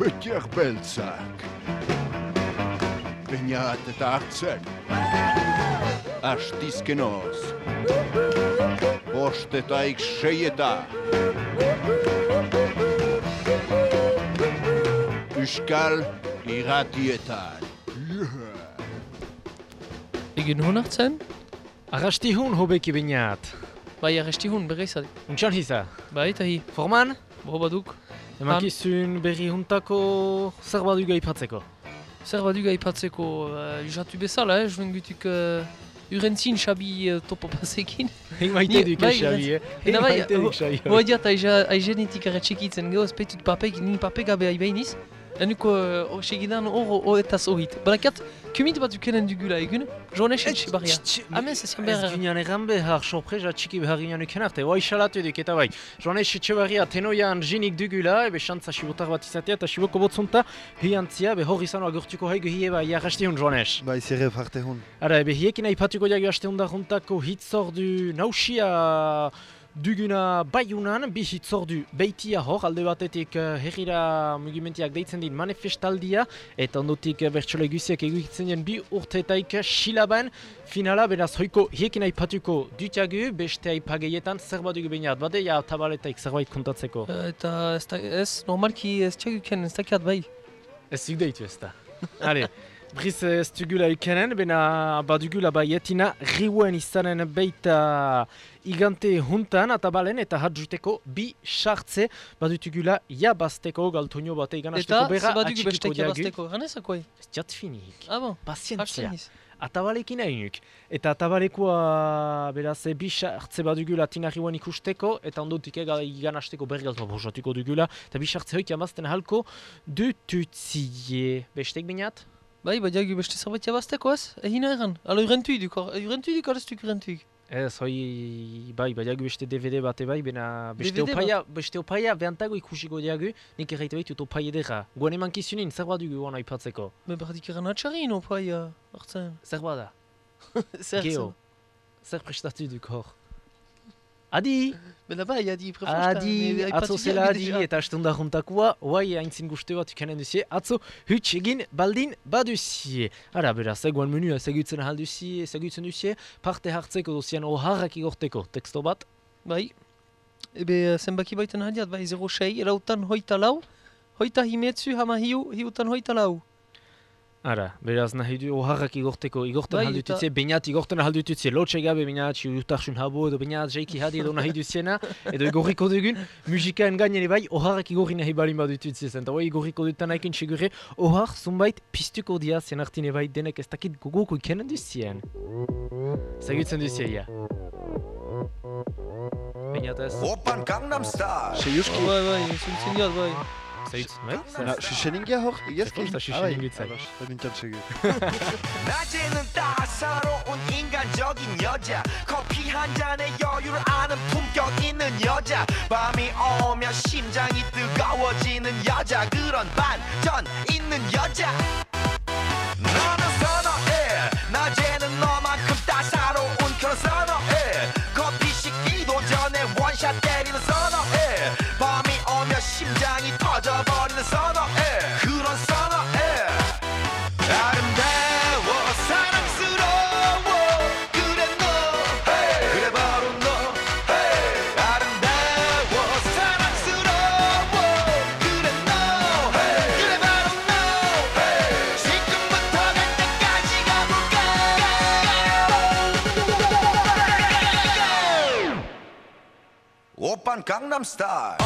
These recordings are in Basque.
Betiak beltzak Beinat eta hartzen Astizkenoz Bost eta ikxei eta Uskal irratietan yeah. Egin honartzen? Agastihun hobeki bainat. Bai, agastihun, berri izade. Untxan hiza? Bai, eta hi. Forman? Bo baduk. Emakizun berri huntako zer baduk aipatzeko? Zer baduk aipatzeko, uh, jatu bezala, eh, joan gutik... Uh, Urentzin xabi uh, topo pasekin. Hek maite duk xabi, eh? Hek maite duk xabi. Boa diat, aizenetik arretxekitzen gehoz, petut papek, nin papek gabe aibainiz. Enuko, uh, segidan hor, hor etaz ohit. Banakat, kumit bat dukenen dugula egun, jones etxe barria. Amez, ez Ez behar. ginean egan behar, sorpresa txiki behar ginean uken arte, oai salatu eduk eta bai. Joanes Etxebarria tenoian jinik dugula, ebe xantza sibotar bat izatea eta siboko botzunta, hiantzia, be hor izan agurtuko haigu hie bai arrasti hun Joanes. Bai, zerre parte hun. Ara, ebe hiekin aipatuko diago aste hundar juntako hitzordu nausia duguna baiunan, bi hitzordu beitia hor, alde batetik uh, herrira mugimentiak deitzen din manifestaldia, eta ondotik uh, bertxole guziak eguitzen dien bi urtetaik silaban, finala, beraz hoiko hiekin aipatuko dutiagu, beste aipageietan zer badugu bainat, bade ja tabaletaik zerbait kontatzeko. Eta ez, normalki ez txaguken, ez dakiat bai. Ez zuk deitu ez da. Hale, briz ez dugula ikenen, bena badugula baietina riuen izanen beita igante huntan atabalen eta hadjuteko bi sartze badutugula jabazteko galtonio bate Eta, iganasteko badugu atxikiko diagu. jabazteko, ganezako Ez jat finik. Ah bon, Pazientzia. Atabalekin hainuk. Eta atabalekoa beraz e, bi sartze badugula tinarriuan ikusteko eta ondotik ega iganasteko berri galtoa bosatuko dugula. Eta bi sartze hoik jamazten halko dututzie. Bestek binat? Bai, bai, diagu beste zerbait jabazteko ez? Egin egan, ala urentuik duk, urentuik hor ez duk urentuik. Ez, hoi, bai, badiagu beste DVD bate bai, bena beste DVD opaia, beste opaia behantago ikusiko diagu, nik erraite baitut opaia edera. Guan eman kizunin, zer badugu guan aipatzeko? Be berdik eran pai, uh, hartzen. Zer bada? Zer, Geo, zer prestatu duk hor? Adi! Bela bai, adi, prefosta. Adi, atzo zela adi, eta astunda juntakoa, oai haintzin guzti bat ikanen duzie, atzo huts egin baldin baduzie. Ara, beraz, eguan menu ezagutzen ahalduzie, ezagutzen duzie, parte hartzeko dozian oharrak igorteko, teksto bat, Bai, ebe zenbaki baiten hadiat, bai, 06, erautan hoita lau, hoita himetzu, hama hiu, hiutan hoita lau. Ara, beraz nahi du oharrak igorteko, igorten Bai, bai, aldututzie, bainat igorten aldututzie, lotxe gabe, bainat jutarsun habo edo bainat jeiki hadi edo nahi duziena, edo igorriko dugun, musikaen gainere bai, oharrak igorri nahi balin badututzie zen, eta bai igorriko dutan haikin segure, ohar zunbait piztuko dia zen artine bai denek ez dakit gogoko ikenen duzien. Zagutzen duzie, ja. Bainat ez. Open Gangnam Style. Seiuski. Bai, bai, zuntzen diat, bai. Zagutzen, bai? Na, xuxeningia hor, igezki? Zerkosta xuxenin gitzai. badintzat segu. 낮에는 따사로운 인간적인 여자 커피 한 잔에 여유를 아는 품격 있는 여자 밤이 오면 심장이 뜨거워지는 여자 그런 반전 있는 여자 너는 선어해 낮에 I'm star.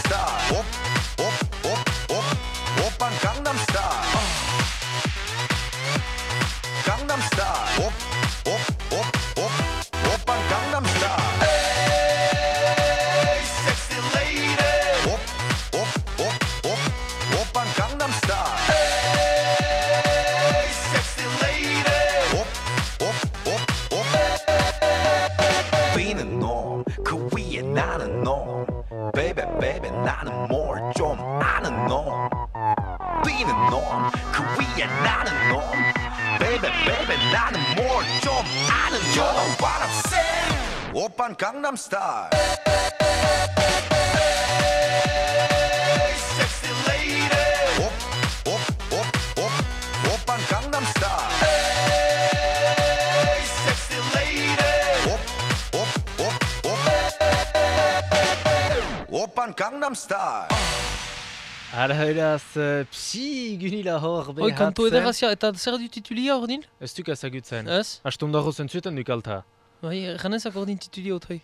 타일 Ara beraz, uh, psi gunila hor Oi, behatzen. kantu ederrazia, eta zer du titulia hor din? Ez duk ezagutzen. Ez? Astundago zentzuetan duk alta. Bai, janezak hor din titulia hot hoi.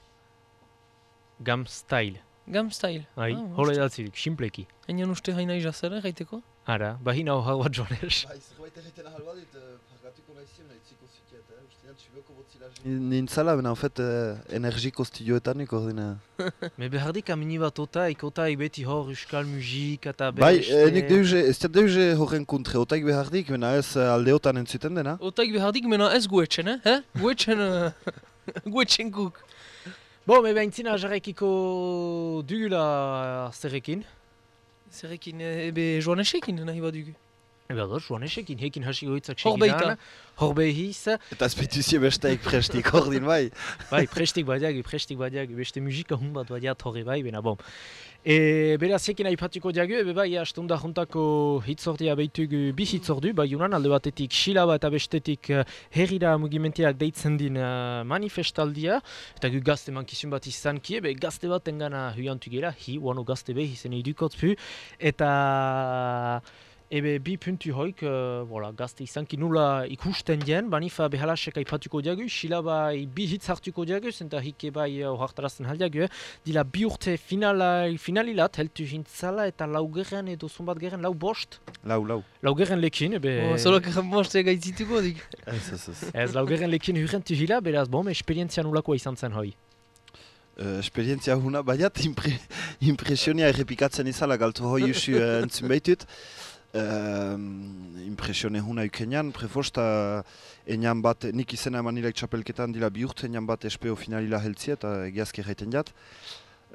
Gam style. Gam style. Bai, Ah, hola uste. idatzirik, simpleki. Hainian uste haina izazera, gaiteko? Ara, bahina hor bat joanes. Bai, zerbait egiten ahal badit, pargatuko naizien, etziko Nintzala, bena, en fait, energiko studioetan nik ordina. Me behardik amini bat ota, ikotaik beti hor euskal musik eta Bai, beste... eh, nik deuze, ez da deuze horren kontre, otaik behardik, bena ez eh, aldeotan entzuten dena. Otaik behardik mena ez guetxen, eh? eh? Guetxen... Guetxen guk. Bo, me behintzina jarraikiko dugula zerrekin. Zerrekin, eh, ebe joanesekin nahi badugu. Eba da, joanesekin, hekin hasi goitzak Hor beita. Hor behiz. Eta espetuzio besteik prestik ordin, bai. Bai, prestik badiak, prestik badiak, beste musika hun bat badiat horre bai, bena bom. E, beraz, ekin aipatuko diagu, ebe bai, astunda juntako hitzordia behitugu bi hitzordu, bai unan alde batetik silaba eta bestetik herrira mugimenteak deitzen din uh, manifestaldia, eta gu gazte mankizun bat izan ki, ebe gazte bat engana huiantu gera, hi, uano gazte behi zen idukot pu, eta Ebe bi puntu hoik, uh, voilà, gazte izanki nula ikusten dien, banifa behalasek aipatuko diagu, silaba bi hitz hartuko diagu, zenta hike bai uh, ohartarazten haldiagu, eh? dila bi urte finala, finalilat, heltu hintzala eta laugerren edo zumbat gerren, lau bost, Lau, lau. laugerren lekin, ebe... Oh, Zolak moste gaitzituko dik. Ez, ez, ez. Ez laugerren lekin hurrentu hila, beraz bom, esperientzia nulakoa izan zen hoi. Uh, esperientzia huna, baiat impre, impresionia errepikatzen izala galtu hoi usu uh, entzun behitut. Uh, impresione huna ukenean, prefosta enian bat, nik izena eman nilek txapelketan dila bi urte enian bat espeo finalila heltzi eta egiazki erraiten jat.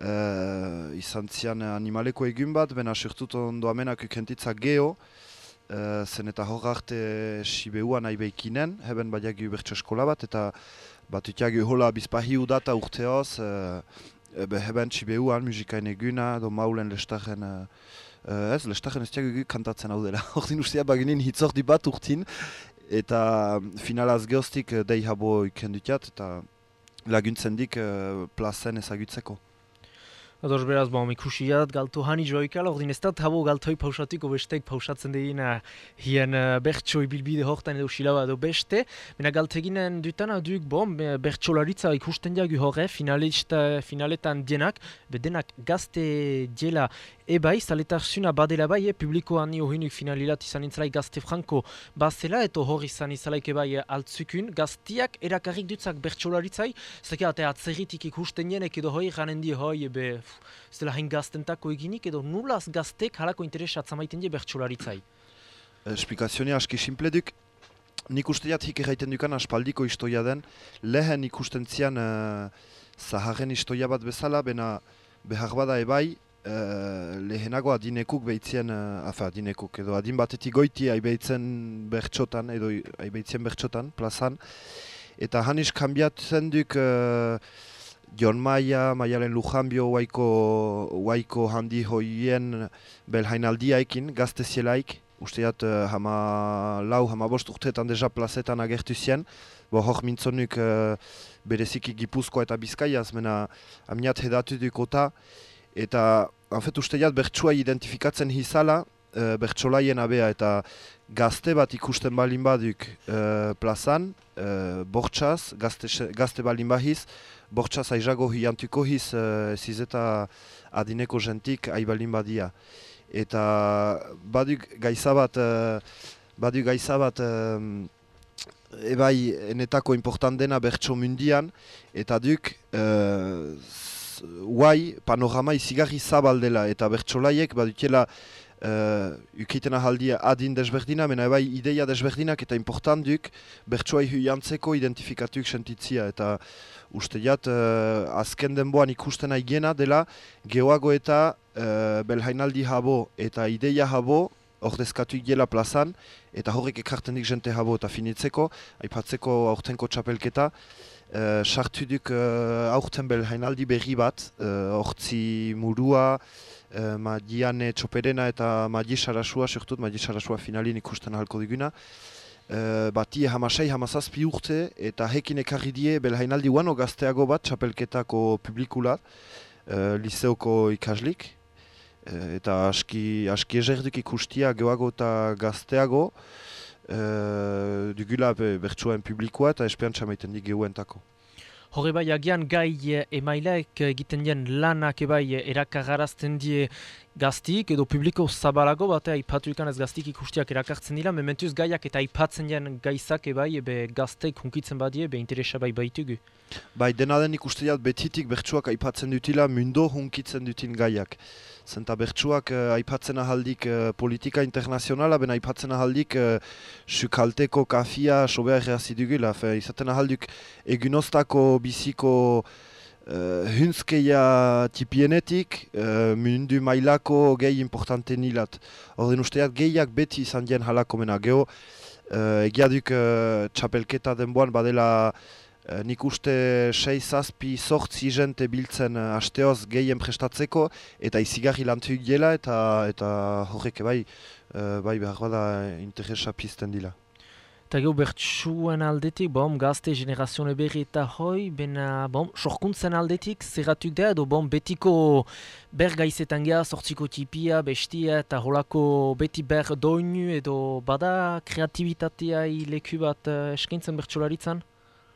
Uh, izan zian animaleko egun bat, bena surtut ondo amenak ukentitza geho, uh, zen eta hor arte Sibehua nahi behikinen, heben badiak bertso eskola bat, eta bat utiagu hola bizpahi udata urteoz, uh, ebe heben Sibehuan musikain eguna, do maulen lestaren, uh, uh, ez, lestaren ez tiagu kantatzen hau dela. Ordin ustea baginin hitzordi bat urtin, eta finalaz geostik uh, dei habo ikendutiat, eta laguntzen dik uh, plazen ezagutzeko. Ados beraz, bom, ikusiat, galtu hani joikala, ordin ez dut habo galtoi pausatiko besteik pausatzen degina hien uh, bertso ibilbide hortan edo silaba edo beste. Mena galteginen dutana duk, bom, be- bertsolaritza ikusten diagu horre, finalista, finaletan dienak, bedenak gazte diela ebai, zaletarsuna badela bai, e, publikoan nio hinuk finalilat izan intzalai gazte franko bazela, eto hor izan izalaik ebai altzukun, gaztiak erakarrik dutzak bertsolaritzai, Zeka, eta atzerritik ikusten jenek edo hoi ganen di hoi ebe, ez dela hain gaztentako eginik edo nulaz gaztek halako interesat zamaiten die bertsolaritzai. Esplikazioa aski simple duk. nik uste jat hik erraiten dukan aspaldiko istoia den, lehen ikusten zian uh, zaharren istoia bat bezala, bena behar bada ebai, uh, lehenago adinekuk behitzien, uh, afa adinekuk, edo adin batetik goiti aibeitzen bertxotan, edo aibeitzen bertxotan, plazan, eta hanis kanbiatzen duk uh, Jon Maia, Maialen Lujanbio, waiko, waiko handi hoien belhainaldiaikin, gazte zielaik, usteat uh, hama lau, hama bost urteetan deja plazetan agertu zien, bo hor mintzonuk uh, bereziki Gipuzkoa eta Bizkaiaz, mena aminat hedatu dukota, eta anfet usteat bertsua identifikatzen hizala, uh, bertsolaien abea, eta gazte bat ikusten balin baduk uh, plazan, uh, bortxaz, gazte, gazte balin bahiz, bortxaz aizago hiantuko hiz, uh, zizeta adineko jentik aibalin badia. Eta baduk gaiza bat, uh, baduk gaiza bat um, ebai enetako important dena bertso mundian, eta duk uh, guai panorama izigarri zabaldela, eta bertsolaiek badutela uh, ukitena haldia adin desberdina, mena ebai ideia desberdinak eta important duk bertsoai huiantzeko identifikatuk sentitzia, eta uste jat, uh, azken denboan ikusten aigena dela, geoago eta uh, belhainaldi habo eta ideia habo, ordezkatu gela plazan, eta horrek ekarten dik jente habo eta finitzeko, aipatzeko aurtenko txapelketa, uh, sartu duk uh, aurten belhainaldi berri bat, uh, ortsi murua, uh, Madiane Txoperena eta Madi Sarasua, surtut Madi Sarasua finalin ikusten ahalko diguna, Uh, bati hamasei hamazazpi urte eta hekin ekarri die belhainaldi guano gazteago bat txapelketako publikulat, uh, liseoko ikaslik. Uh, eta aski, aski ezerduk ikustia geoago eta gazteago uh, dugula bertsuen publikoa eta esperantza maiten di gehuentako. Horre bai agian gai emaileak egiten dien lanak ebai erakarrarazten die gaztik edo publiko zabalago batea ipatu ikan ez gaztik ikustiak erakartzen dira, mementuz gaiak eta ipatzen dien gaizak ebai ebe gazteik hunkitzen badie, be interesa bai baitugu. Bai, dena den ikusteat betitik bertsuak aipatzen dutila mundo hunkitzen dutin gaiak. Zenta bertsuak uh, aipatzen ahaldik uh, politika internazionala, ben aipatzen ahaldik uh, sukalteko kafia sobea erreazi dugula. Izaten ahalduk egunostako biziko uh, hunzkeia tipienetik uh, mundu mailako gehi importante nilat. Horren usteat gehiak beti izan dien halako mena. Geho, uh, egiaduk uh, txapelketa denboan badela nik uste sei zazpi sortzi jente biltzen uh, asteoz gehien prestatzeko eta izigarri lantu gela eta eta horrek bai, uh, bai behar bada interesa pizten dila. Eta gau bertsuen aldetik, bom, gazte generazione berri eta hoi, bena, bom, sorkuntzen aldetik, zerratuk da, edo, bom, betiko ber gaizetan geha, sortziko tipia, bestia, eta holako beti ber doinu, edo bada kreatibitatea leku bat eskaintzen bertsolaritzan?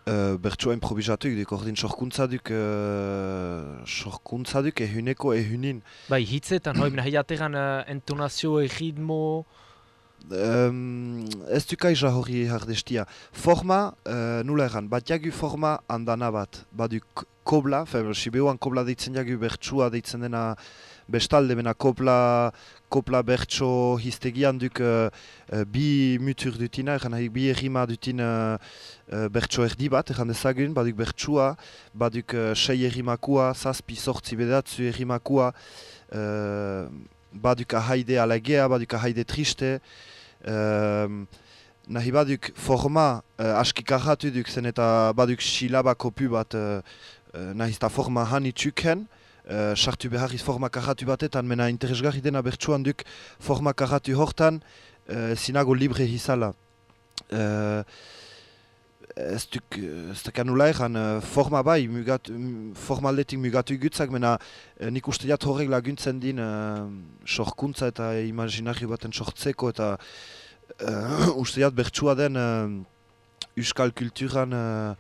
Uh, bertsua improvisatuk duk, ordin sorkuntza duk, uh, sorkuntza duk ehuneko ehunin. Bai, hitzetan, hoi, nahi ateran uh, entonazio, ritmo... Um, ez duk aiza hori hardestia. Forma, uh, nula erran, bat jagu forma andana bat. Baduk kobla, fe, sibeuan kobla deitzen jagu bertsua deitzen dena bestalde bena kopla, kopla bertso hiztegian duk uh, bi mutur dutina, egan nahi bi errima dutin uh, bertso erdi bat, egan dezagun, baduk bertsua, baduk uh, sei errimakua, zazpi sortzi bedatzu errimakua, uh, baduk ahaide alagea, baduk ahaide triste, uh, nahi baduk forma uh, aski karratu duk zen eta baduk silaba kopu bat uh, nahi forma hani txuken, uh, sartu beharriz forma karratu batetan, mena interesgarri dena bertsuan duk forma karratu hortan uh, zinago libre hizala. Uh, ez duk, ez duk anula egan, forma bai, mugat, formaldetik mugatu gutzak, mena uh, nik uste jat horrek laguntzen din uh, sorkuntza eta imaginari baten sortzeko, eta uh, uste jat bertsua den uh, euskal kulturan uh,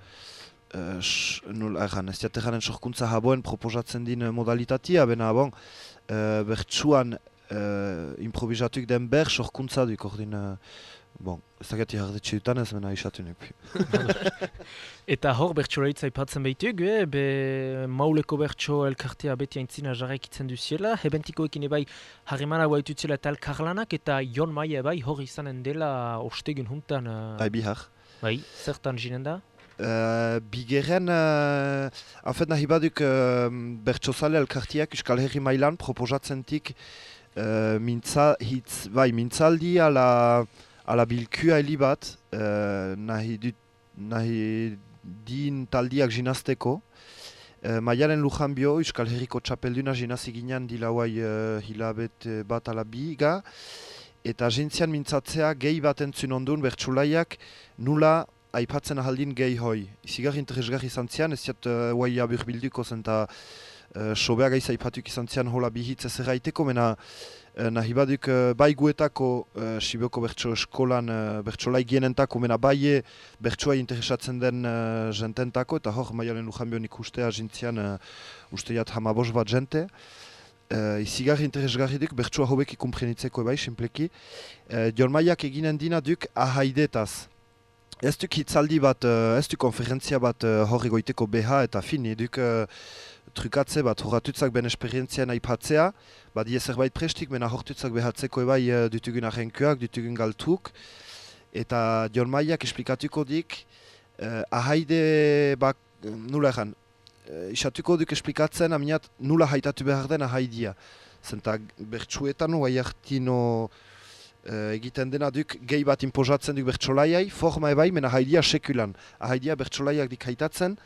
nul erran, ez diaterranen sorkuntza haboen proposatzen din uh, modalitatea, bena bon, uh, bertsuan uh, improvisatuk den ber sorkuntza duk, ordin uh, bon, ez dakit jardetxe dutan ez mena isatu nuke. Eta hor bertsolaritza aipatzen behitug, eh? be mauleko bertso elkartea beti aintzina jarraikitzen duziela, hebentikoekin ebai harremana guaitutzela eta elkarlanak, eta Jon Maia ebai hor izanen dela ostegun juntan, uh, Bai, bihar. bai, zertan jinen da? Uh, bigerren, uh, en fait, nahi baduk uh, bertsozale elkartiak Euskal Herri mailan proposatzentik uh, mintza, hitz, bai, mintzaldi ala, ala bilkua heli bat uh, nahi, dut, nahi din taldiak jinazteko. Uh, Maialen Lujanbio, Euskal Herriko txapelduna jinazi ginen dilauai uh, hilabet uh, bat ala biga. Eta jintzian mintzatzea gehi bat entzun ondun bertsulaiak nula aipatzen ahaldin gehi hoi. Izigarri interesgarri izan zian, ez ziat uh, guai abur bilduko zen eta uh, sobea gaiza aipatuk izan zian hola bihitz ez erraiteko, mena uh, nahi baduk uh, bai guetako uh, Sibioko bertso eskolan uh, bertsolai gienentako, mena bai e bertsoa interesatzen den uh, jententako, eta hor maialen lujanbion ikustea jintzian uh, usteiat hamabos bat jente. Uh, izigarri interesgarri duk, bertsua hobeki kumprenitzeko ebai, simpleki. Uh, Jon Maiak eginen dina duk ahaidetaz. Ez duk hitzaldi bat, uh, ez duk konferentzia bat uh, horri goiteko beha eta fini, duk uh, trukatze bat horatutzak ben esperientzian aipatzea, badie zerbait prestik, mena hortutzak behatzeko ebai uh, dutugun ahenkuak, dutugun galtuk, eta Jon Maiak esplikatuko dik, uh, ahaide bak, nula egan, uh, isatuko duk esplikatzen, aminat nula haitatu behar den ahaidia. Zenta bertsuetan, oai hartino uh, egiten dena duk gehi bat imposatzen duk bertsolaiai, forma ebai, mena haidia sekulan. Haidia bertsolaiak dik haitatzen,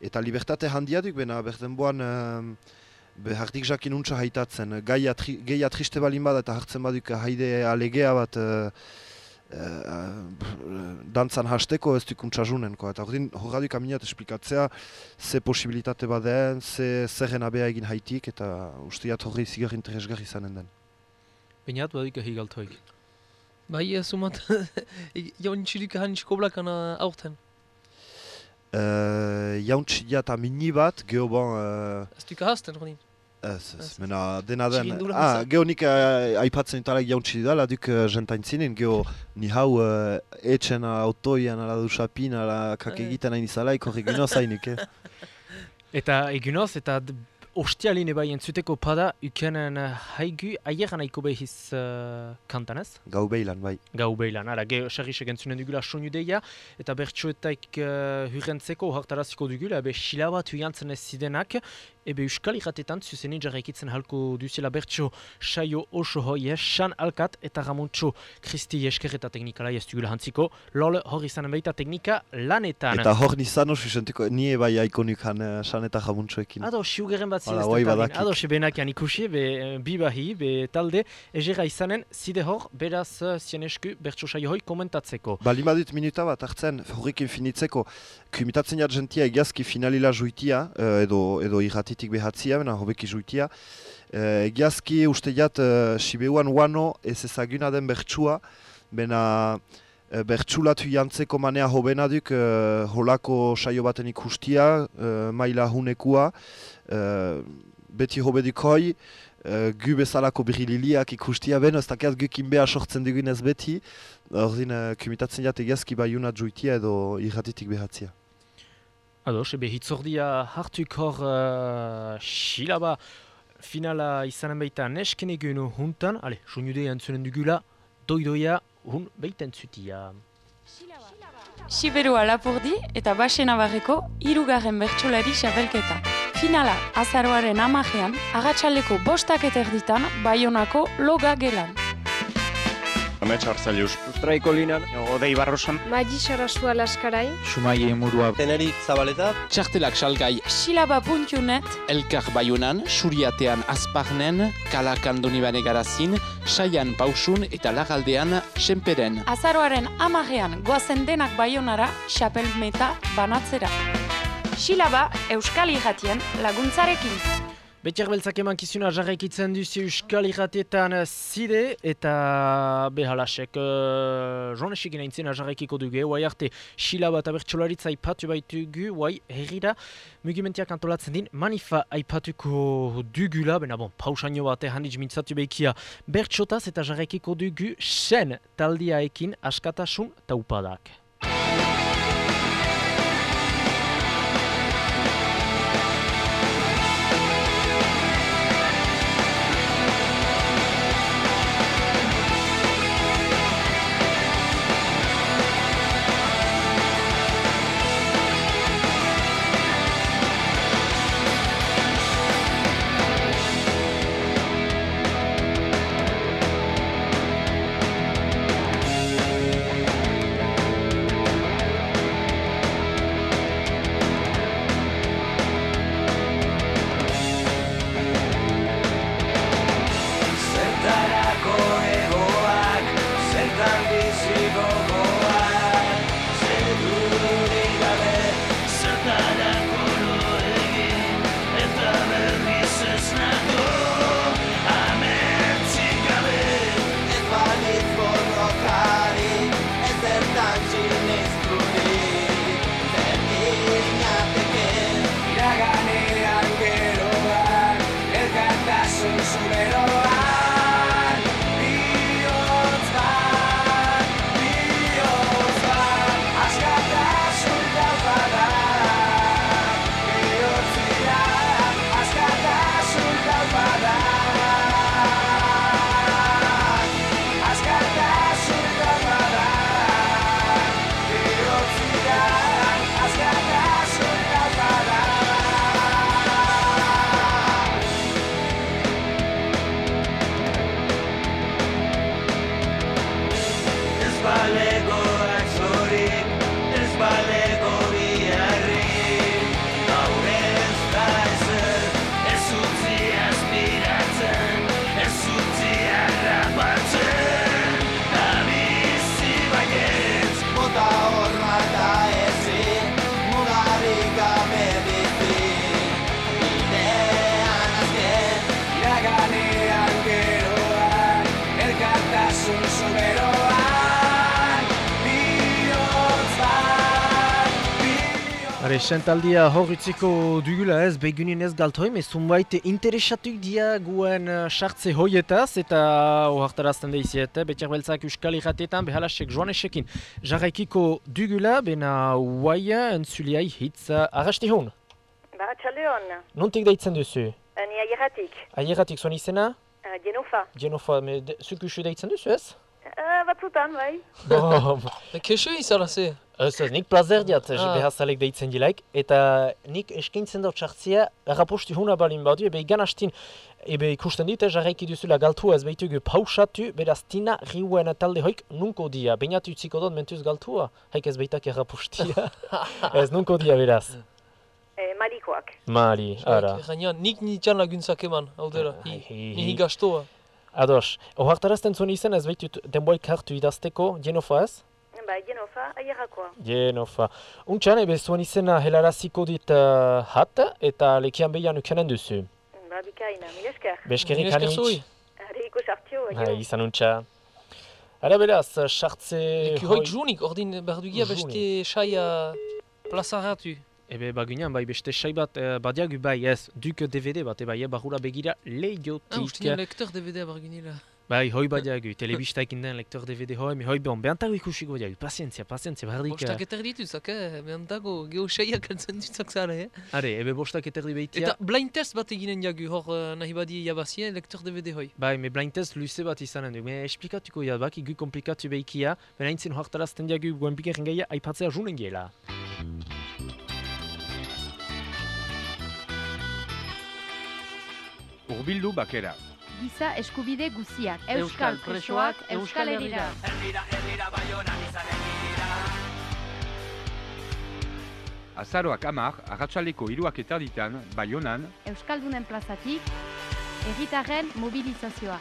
eta libertate handia duk, bena berdenboan um, behartik jakin untsa haitatzen. Gehi atri, triste balin bada eta hartzen baduk haide alegea bat uh, uh, dantzan hasteko ez duk untsa junen. Ko. Eta hordin horraduk aminat esplikatzea ze posibilitate baden, ze zerren abea egin haitik, eta usteat horri zigar interesgarri izanen den. Bainat, badik ehi galtoik. Bai, ez sumat, jaun txilik han txikoblak ana aurten. Uh, Jauntxia eta mini bat, geho bon... Uh, Ez duk ahazten, Ronin. ez, ez, mena dena den... Ah, geho nik uh, aipatzen italak jauntxi dala, duk uh, jentaintzinen, geho ni hau uh, etxen autoian, ala dusapin, ala kak Eh. egiten hain izalaik, horrek gino zainik, eh? Eta egunoz, eta ostialin ebai entzuteko pada, ukenen uh, haigu aieran aiko behiz uh, kantanez? Gau behilan, bai. gau behilan. Ara, ge, sarrisek entzunen dugula soinu deia, eta bertsuetaik uh, hurrentzeko hartaraziko dugula, ebe xilabat huiantzen ez zidenak, ebe euskal irratetan zuzenin jarraikitzen halko duzela bertso saio oso hoi, san alkat eta ramontxo kristi esker eta teknikala ez dugula hantziko, lol hor izanen baita teknika lanetan. Eta hor nizan osu sentiko, ni bai aikonuk han uh, san eta jamuntxoekin. Ado, siugeren bat badakik. Ado, se benakian ikusi, be eh, bi bahi, be talde, egera izanen, zide hor, beraz uh, zien esku bertso saio hoi komentatzeko. Bali badut minuta bat hartzen, horrekin finitzeko, kumitatzen jat jentia egiazki finalila juitia, eh, edo, edo irratitik behatzia, bena hobeki juitia. Uh, egiazki uste jat, uh, Sibeuan wano ez ezaguna den bertsua, bena uh, bertsulatu jantzeko manea hobena duk, eh, holako saio baten ikustia, uh, maila hunekua, uh, beti hobeduk hoi, uh, gu bezalako birililiak ikustia ben, ez dakiaz gukin beha sortzen dugun ez beti, Ordin, uh, kumitatzen jat egiazki baiuna juitia edo irratitik behatzia. Ados, ebe hitzordia hartuk hor uh, xilaba finala izanen baita nesken egun huntan, ale, soinude entzunen dugula, doidoia hun baiten zutia. Siberua Lapurdi eta Basen Abarreko hirugarren bertsolari xapelketa. Finala azaroaren amajean, agatsaleko bostak eta erditan, Baionako loga gelan. Amets Arzalius. Sustraiko linan, Odei Barrosan. Magi Sarasua Laskarai. Sumai Murua. Tenerik Zabaleta. Txartelak salgai Silaba.net, elkar baiunan, suriatean azparnen, kalakan donibane garazin, saian pausun eta lagaldean senperen. azaroaren amajean goazen denak Baionara xapelmeta banatzera. Silaba Euskal Irratien laguntzarekin. Betiar beltzak eman kizuna jarraikitzen duzu Euskal Irratietan zide eta behalasek uh, jonesik inaintzena jarraikiko dugu, guai arte xila bat abertxolaritza aipatu baitugu, guai herrira mugimentiak antolatzen din manifa aipatuko dugula, bena bon, pausaino bat handitz mintzatu behikia bertxotaz eta jarraikiko dugu sen taldiaekin askatasun taupadak. Sentaldia hor utziko dugula ez, begunin ez galtoim, ez zunbait interesatuk dia guen uh, sartze hoietaz, eta ohartarazten da iziet, betiak beltzak euskal irratietan, behalasek joanesekin jarraikiko dugula, bena uaia entzuliai hitz uh, arrasti hon. Ba, txaldeon, Nontik deitzen duzu? ni aierratik, Aieratik zuen izena? uh, genofa. Genofa, me de, zuk usu deitzen duzu ez? Uh, batzutan, bai. Bo, Kexo izala ze. Ez ez, nik plazer diat, Ah. ah. behazalek deitzen dilaik, eta nik eskaintzen dut sartzea, rapostu huna balin badu, ebe igan hastin, ebe ikusten dit, jarraiki duzula galtua ez behitugu pausatu, beraz tina riuen talde hoik nunko dia, bainat utziko dut mentuz galtua, haik ez behitak errapustia. ez nunko dia beraz. E, marikoak. Mari, ara. Gainean, nik nitxan laguntzak eman, hau dela. Ai, Hi, hi, Ni hi. gastoa. Ados, ohartarazten zuen izen ez behitut denboik hartu idazteko, genofa ez? Ba, genofa, aierrakoa. Genofa. Untxan, ebe zuen izena helaraziko dit uh, hat, eta lekian behian ukanen duzu. Ba, bikaina, mil esker. Beskerik Mil esker hanitz. zui. Hariko sartio, aio. izan untxa. Ara beraz, sartze... Leku hoik junik, ordin berdugia Junik. beste saia plazaratu. Ebe bagunean, bai beste sai bat, eh, badiagu bai ez, duk DVD bat, bai, eh, barrura begira Ah, lehiotik. ustinen lektor DVD bargunila. Bai, hoi badiagu, telebistaikin den lektor DVD hoi, mi hoi behon, behantago ikusiko diagu, pazientzia, pazientzia, bardik. Bostak eter dituzak, eh? Behantago, geho saiak altzen dutzak zara, eh? Are, ebe bostak eterdi behitia. Eta blind test bat eginen jagu hor eh, nahi badi jabazien lektor DVD hoi. Bai, me blind test luze bat izanen du, me esplikatuko ya, bak, igu komplikatu behikia, bera intzen hoartarazten diagu guen bigarren gaia aipatzea junen giela. Urbildu bakera. Giza eskubide guziak, Euskal presoak, Euskal Herrira. Azaroak amar, agatsaleko hiruak eta ditan, Baionan, Euskaldunen plazatik, herritarren mobilizazioa.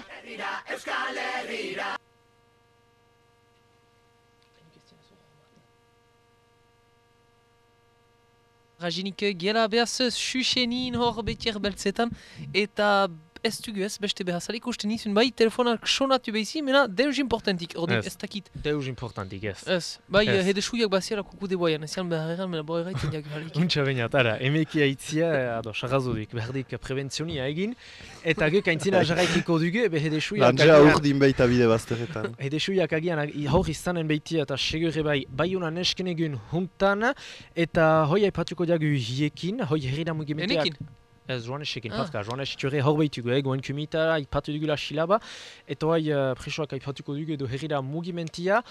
Rajinik gela behaz xuxenin hor betier beltzetan, eta ez dugu ez, beste behaz, ikusten izun bai, telefonak sonatu behizi, mena deus importantik, ordin Ez. dakit. Deus importantik, ez. Ez, bai, Ez. hede suiak baziara kuku de boian, ez jan behar egan, mena boi gaiten jak halik. Untxa bainat, ara, emeki aitzia, ado, sarrazudik, berdik prebentzionia egin, eta guk aintzina jarraikiko dugu, ebe hede suiak... Lantzea urdin baita bide bazterretan. Hede suiak agian ag- hor izanen behitia eta segure bai baiuna nesken egun huntan, eta hoi aipatuko diagu hiekin, hoi herrira mugimenteak... Enekin? Ez, joan esekin, Ah. patka, joan esitxure hor behitugu, eh, goen kumita, aipatu dugula silaba, eta hoi uh, presoak aipatuko dugu edo herrira mugimentia,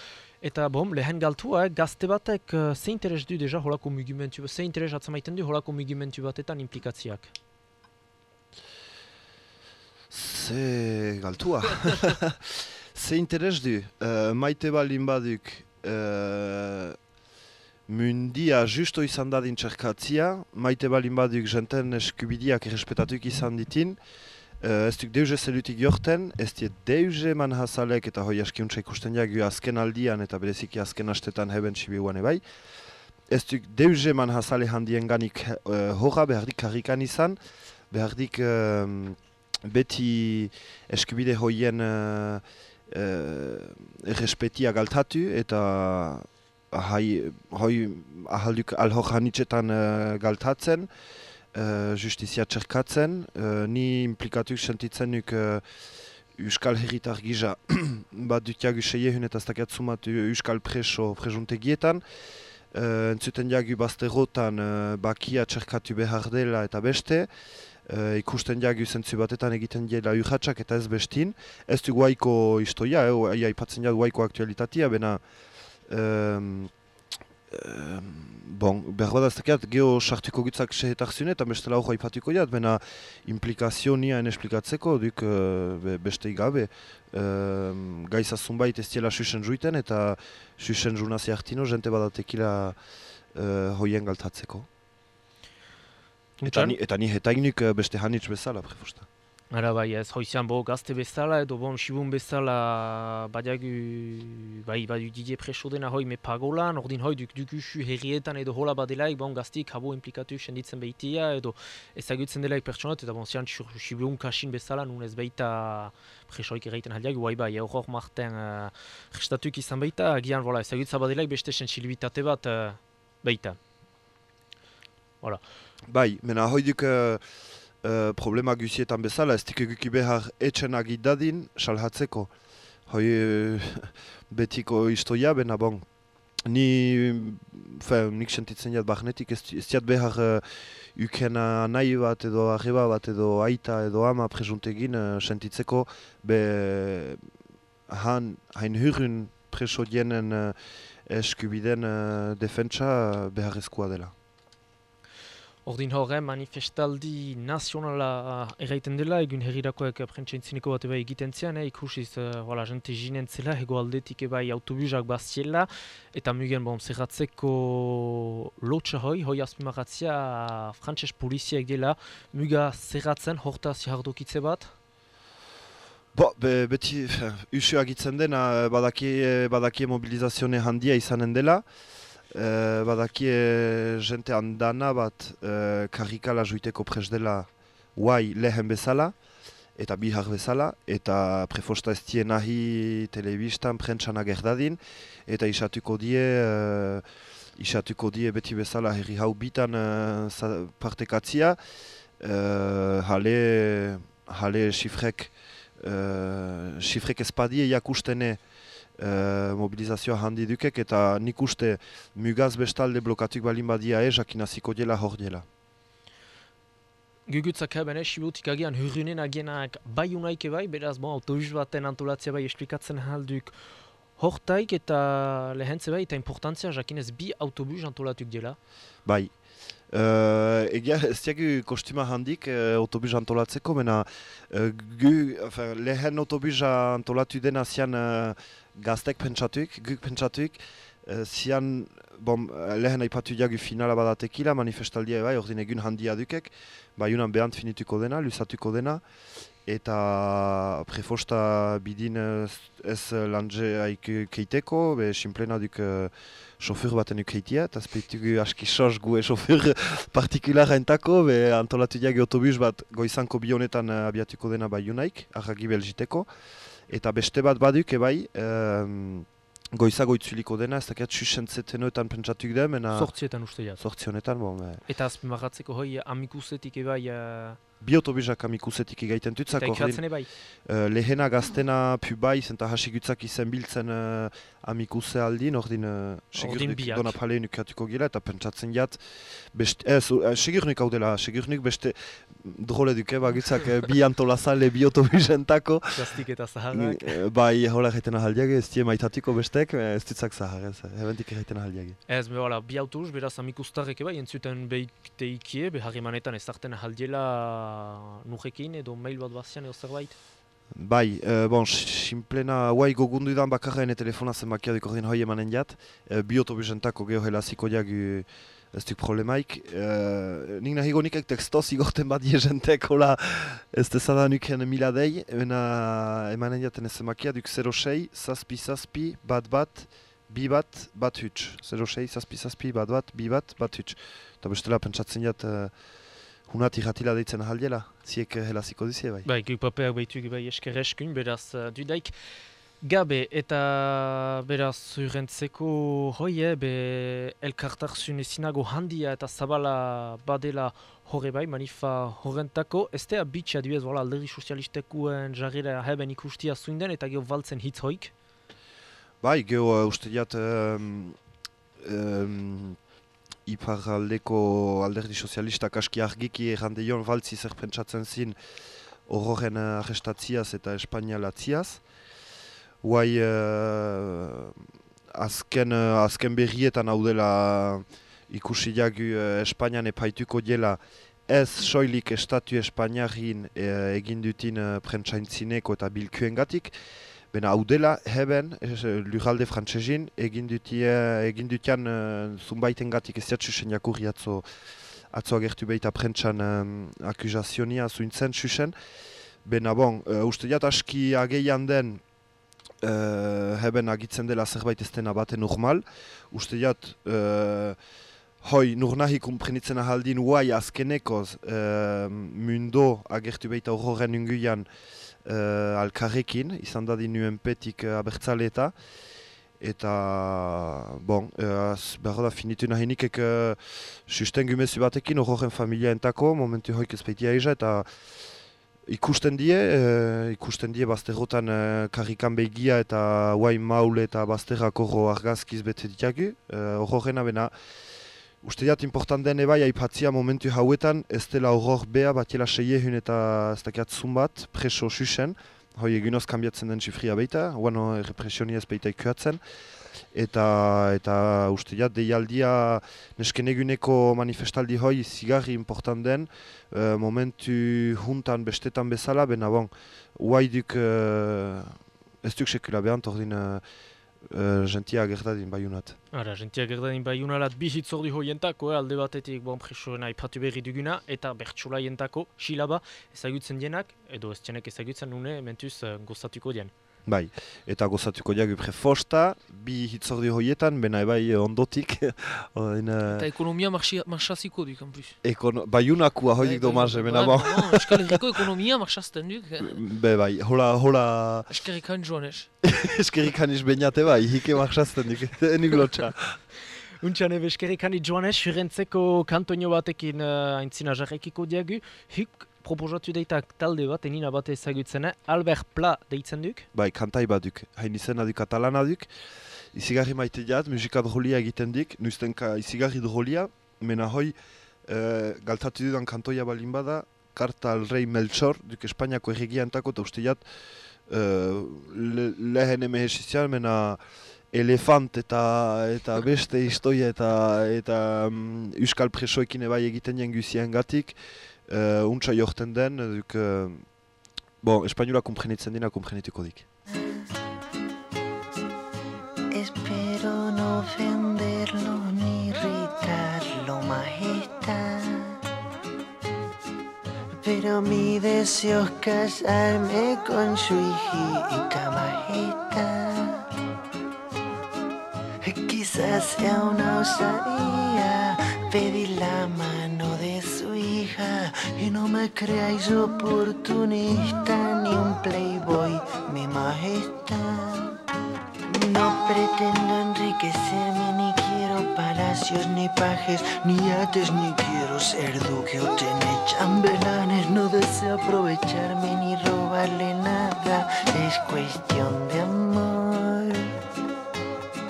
eta bom, lehen galtua, eh, gazte batek uh, ze interes du deja holako mugimentu, ze interes atzamaiten du holako mugimentu batetan implikatziak. Ze galtua. Ze interes du. Uh, maite balin baduk uh, mundia justo izan dadin txerkatzia, maite balin baduk jenten eskubidiak errespetatuk izan ditin, uh, ez duk deuze zelutik jorten, ez diet deuze man hazalek eta hoi askiuntza ikusten jagu azken aldian eta bereziki azken astetan heben txibiuan ebai. Ez duk deuze man hazale handien ganik uh, horra behardik karrikan izan, behardik um, beti eskubide hoien uh, uh, errespetia galtatu eta hai, hoi ahalduk alhor hanitzetan uh, galtatzen, uh, justizia txerkatzen, uh, ni implikatuk sentitzen nuk uh, Euskal Herritar gisa bat dutiagu seiehun eta ez dakiat sumat Euskal preso presuntegietan. Uh, entzuten jagu bazterotan uh, bakia txerkatu behar dela eta beste. Uh, ikusten jagu zentzu batetan egiten diela urratxak eta ez bestin. Ez du guaiko istoia, eh, ai- aipatzen jagu guaiko aktualitatea, bena um, um, bon, behar bada ez dakiat, geho sartuko gutzak sehetak zune eta bestela hori aipatuko jat, bena implikazio nian esplikatzeko duk uh, be, beste gabe. Um, gaiza zunbait ez diela susen juiten eta susen junazi hartino jente badatekila uh, hoien galtatzeko. Eta ni, eta ni hetainik eh, beste hanitz bezala, prefosta. Ara bai, ez hoizian bo gazte bezala edo bon sibun bezala badiagu bai badu didie preso dena hoi me pagolan, ordin hoi duk dukusu herrietan edo hola badelaik bon gaztik habo implikatu senditzen behitia edo ezagutzen delaik pertsonat eta bon zian sibun kasin bezala nun ez beita presoik erraiten haldiagu bai bai aurror marten uh, gestatuk izan beita agian vola ezagutza badelaik beste sensibilitate bat uh, beita. Voilà. Bai, mena hoi duk uh, uh, problema guzietan bezala, ez dik eguki behar etxen agidadin salhatzeko. Hoi uh, betiko istoia, bena bon. Ni, fe, nik sentitzen jat barnetik, ez, ez jat behar uh, ukena nahi bat edo arreba bat edo aita edo ama presuntegin uh, sentitzeko be han, hain hurrun preso dienen uh, eskubiden uh, defentsa beharrezkoa dela. Ordin horren manifestaldi nazionala erraiten dela, egun herrirakoek prentsaintzineko bat eba egiten zian, eh, ikusiz, uh, voilà, jente jinen zela, ego aldetik ebai autobusak baziela, eta mugen bon, zerratzeko lotxa hoi, hoi azpimaratzia frantses poliziak dela, muga zerratzen, hortaz jardokitze bat, Bo, be, beti fe, usu agitzen dena badakie, badakie mobilizazione handia izanen dela. Eh, badakie jente handana bat eh, karrikala juiteko pres dela guai lehen bezala eta bihar bezala eta prefosta ez die nahi telebistan prentsan agerdadin eta isatuko die eh, isatuko die beti bezala herri hau bitan eh, za- partekatzia. Eh, jale, jale xifrek uh, xifrek espadie jakustene uh, mobilizazioa handi dukek eta nik uste mugaz bestalde blokatuk balin badia e, jakinaziko dela hor dela. Gugutzak haben, eh, sibutik agian hurrunen agienak bai unaike bai, beraz, bon, autobus baten antolatzea bai esplikatzen halduk hortaik eta lehentze bai, eta importantzia jakinez bi autobus antolatuk dela. Bai. Uh, egia ez diagu kostuma handik uh, autobus antolatzeko, mena uh, enfin, lehen autobus antolatu dena zian uh, gaztek pentsatuik, guk pentsatuik, uh, zian bon, lehen aipatu diagu finala badatekila, manifestaldia bai, ordin egun handia dukek, bai unan behant finituko dena, lusatuko dena, eta prefosta bidin ez, ez lantze haik keiteko, be simplena duk uh, sofer baten ukeitia, eta azpeitugu aski sos gu sofer partikulara entako, be antolatu diag autobus bat goizanko bionetan uh, abiatuko dena bai unaik, arragi belgiteko, eta beste bat baduk ebai, um, goizago itzuliko dena, ez dakiat susentzeten pentsatuk da, mena... Sortzietan uste jat. Sortzi honetan, bon, be... Eta azpimarratzeko hoi amikusetik ebai... Uh... Bi autobusak amikusetik egaiten tutzak. Eta ikeratzen ebai? Uh, lehena gaztena pu bai, zenta hasigutzak izen biltzen uh, amikuse aldin, ordin uh, segurnik dona pale nukatuko gila, eta pentsatzen jat, best, ez, uh, segurnik hau dela, segurnik beste drole duke bagitzak uh, bi antolazale bi autobusentako. Gaztik eta zaharrak. Uh, bai, hola egiten ahaldiage, ez die maitatiko bestek, ez dutzak zahar, ez, ebentik egiten ahaldiage. Ez, be, hola, bi autobus, beraz amikustarrek bai, entzuten behikte behar emanetan ez darten ahaldiela nurekin edo mail bat bazian edo zerbait? Bai, uh, bon, simplena guai gogundu idan bakarren telefona zenbakia duk ordin hoi emanen jat. Uh, bi autobusentako geho helaziko diag ez duk problemaik. Uh, nik nahi gonik ek tekstoz igorten bat jezentek, hola ez dezada nuken mila dei. Ena emanen jaten ez zenbakia duk 06, zazpi, zazpi, bat bat, bi bat, bat huts. 06, zazpi, zazpi, bat bat, bi bat, bat huts. Eta bestela pentsatzen jat... Uh, Hunat irratila deitzen ahaldiela, ziek helaziko dizie bai. Bai, guk papeak baitu bai esker eskun, beraz uh, dudaik. Gabe eta beraz urrentzeko hoi, be elkartarzun ezinago handia eta zabala badela horre bai, manifa horrentako. Ez da bitxa duez wala alderri sozialistekuen jarrera heben ikustia zuinden eta geho valtzen hitz hoik? Bai, geho uh, uste diat... Um, um, iparaldeko alderdi sozialistak aski argiki errandeion valtzi zer pentsatzen zin horren uh, arrestatziaz eta espainialatziaz. Huai uh, azken, uh, azken berrietan hau dela ikusi jagu uh, Espainian epaituko dela ez soilik estatu Espainiarin uh, egin dutin uh, prentsaintzineko eta bilkuen gatik, Bena, hau dela, heben, lurralde frantzezin, egin dutian uh, zunbaiten gatik ez jatsu sen jakurri atzo, atzo agertu behita prentsan um, akuzazionia zuintzen susen. Bena, bon, uh, uste jat aski ageian den uh, heben agitzen dela zerbait ez dena bate normal. Uste jat, uh, hoi, nur nahi kumprenitzen ahaldin uai azkenekoz uh, mundo agertu behita horren unguian uh, alkarrekin, izan da di nuen petik uh, abertzale eta bon, uh, behar da finitu nahi nikek uh, susten gumezu batekin horren familia entako, momentu hoik ezpeitia eza eta ikusten die, uh, ikusten die bazterrotan uh, karrikan begia eta huain maule eta bazterrak horro argazkiz bete ditiagu, uh, horren abena Uste diat important den ebai aipatzia momentu hauetan, ez dela horror bea batela seiehun eta ez dakiatzun bat, preso susen, hoi eginoz kambiatzen den sifria baita, guano represioni ez baita ikuatzen, eta, eta uste diat deialdia nesken eguneko manifestaldi hoi zigarri important den, uh, momentu juntan bestetan bezala, bena bon, uai duk, uh, ez duk sekula behant, ordin, uh, Uh, gentia gertadin baiunat. Ara, gentia gertadin baiunalat bi hitzordi hoientako, eh, alde batetik bon presoena ipatu berri duguna, eta bertsola jentako, silaba, ezagutzen dienak, edo ez dienak ezagutzen nune, mentuz uh, gozatuko dien. Bai, eta gozatuko diagu prefosta, bi hitzordi hoietan, bena ebai ondotik. Oin, uh... Eta ekonomia marxaziko duk, en plus. Ekono... Bai, unakua hoidik do marxe, bena bon. Euskal Herriko ekonomia marxazten duk. Be bai, hola, hola... Eskerrikan joanes. Eskerrikan izbeniate bai, hike marxazten duk, enik lotxa. Untxan ebe eskerrikan joanes, jurentzeko kantoño batekin uh, aintzina jarrekiko diagu, hik proposatu deitak talde bat, enina bat ezagutzen, Albert Pla deitzen duk? Bai, kantai bat duk, hain izena duk, katalana duk. Izigarri maite diat, musika drolia egiten dik, nuzten ka izigarri drolia, mena hoi, e, galtatu dudan kantoia balin bada, kartal rei Melchor, duk Espainiako erregiantako, eta uste jat, e, le, lehen emehesizian, mena elefant eta eta beste historia eta eta um, euskal presoekin ebai egiten jen guzien gatik, uh, untsa jorten den, duk, uh, bon, espainola komprenitzen dina komprenituko dik. Espero no ofenderlo ni irritarlo, majestad Pero mi deseo es casarme con su hijita majestad. Quizás sea una osadía pedir la mano de su hija y no me creáis oportunista ni un playboy, mi majestad. No pretendo enriquecerme ni quiero palacios ni pajes ni yates ni quiero ser duque o tener chambelanes. No deseo aprovecharme ni robarle nada, es cuestión de amor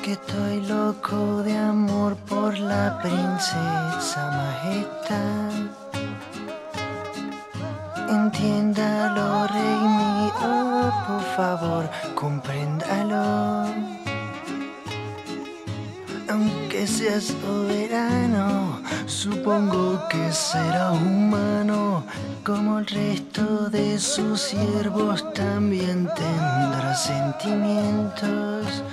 que estoy loco de amor por la princesa majestad. Entiéndalo, rey mío, por favor, compréndalo. Aunque sea soberano, supongo que será humano. Como el resto de sus siervos también tendrá sentimientos.